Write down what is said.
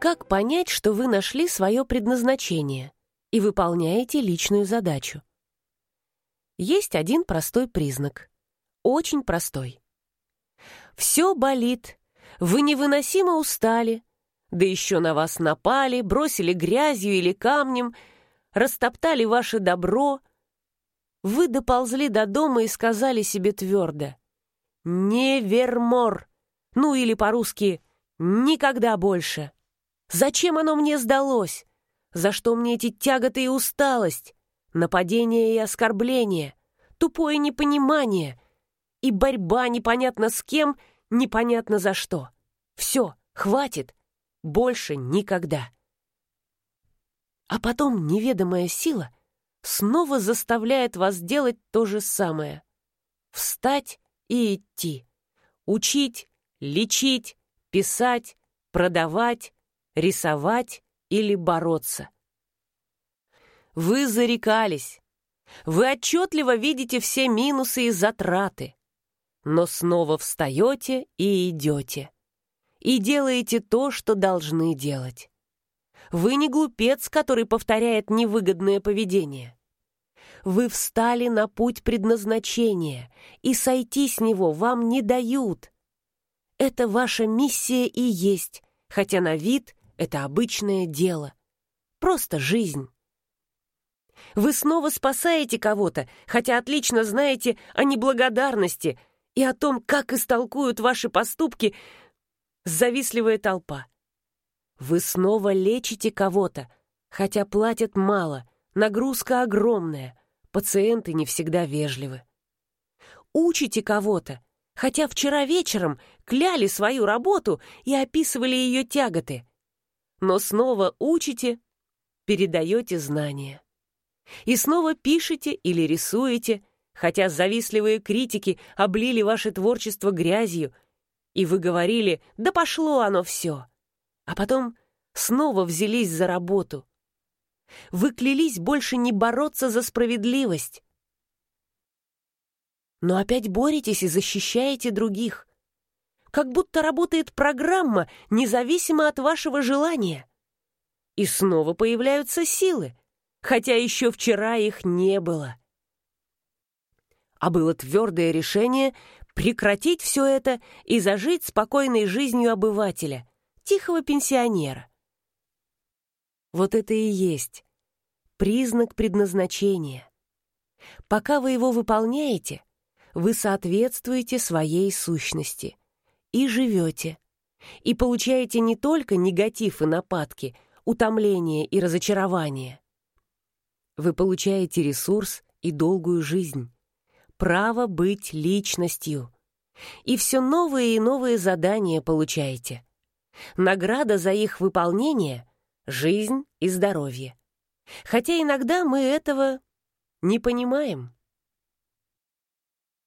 Как понять, что вы нашли свое предназначение и выполняете личную задачу? Есть один простой признак. Очень простой. Все болит, вы невыносимо устали, да еще на вас напали, бросили грязью или камнем, растоптали ваше добро. Вы доползли до дома и сказали себе твердо «Невермор», ну или по-русски «никогда больше». Зачем оно мне сдалось? За что мне эти тяготы и усталость? Нападение и оскорбление, тупое непонимание и борьба непонятно с кем, непонятно за что. Все, хватит, больше никогда. А потом неведомая сила снова заставляет вас делать то же самое. Встать и идти. Учить, лечить, писать, продавать, рисовать или бороться. Вы зарекались. Вы отчетливо видите все минусы и затраты. Но снова встаете и идете. И делаете то, что должны делать. Вы не глупец, который повторяет невыгодное поведение. Вы встали на путь предназначения, и сойти с него вам не дают. Это ваша миссия и есть, хотя на вид это обычное дело. Просто жизнь. Вы снова спасаете кого-то, хотя отлично знаете о неблагодарности и о том, как истолкуют ваши поступки завистливая толпа. Вы снова лечите кого-то, хотя платят мало, нагрузка огромная, пациенты не всегда вежливы. Учите кого-то, хотя вчера вечером кляли свою работу и описывали ее тяготы. Но снова учите, передаете знания. И снова пишете или рисуете, хотя завистливые критики облили ваше творчество грязью, и вы говорили «да пошло оно все», а потом снова взялись за работу. Вы клялись больше не бороться за справедливость, но опять боретесь и защищаете других. Как будто работает программа, независимо от вашего желания. И снова появляются силы, хотя еще вчера их не было. А было твердое решение прекратить все это и зажить спокойной жизнью обывателя, тихого пенсионера. Вот это и есть признак предназначения. Пока вы его выполняете, вы соответствуете своей сущности и живете, и получаете не только негатив и нападки, утомление и разочарование. Вы получаете ресурс и долгую жизнь, право быть личностью, и все новые и новые задания получаете. Награда за их выполнение — жизнь и здоровье. Хотя иногда мы этого не понимаем.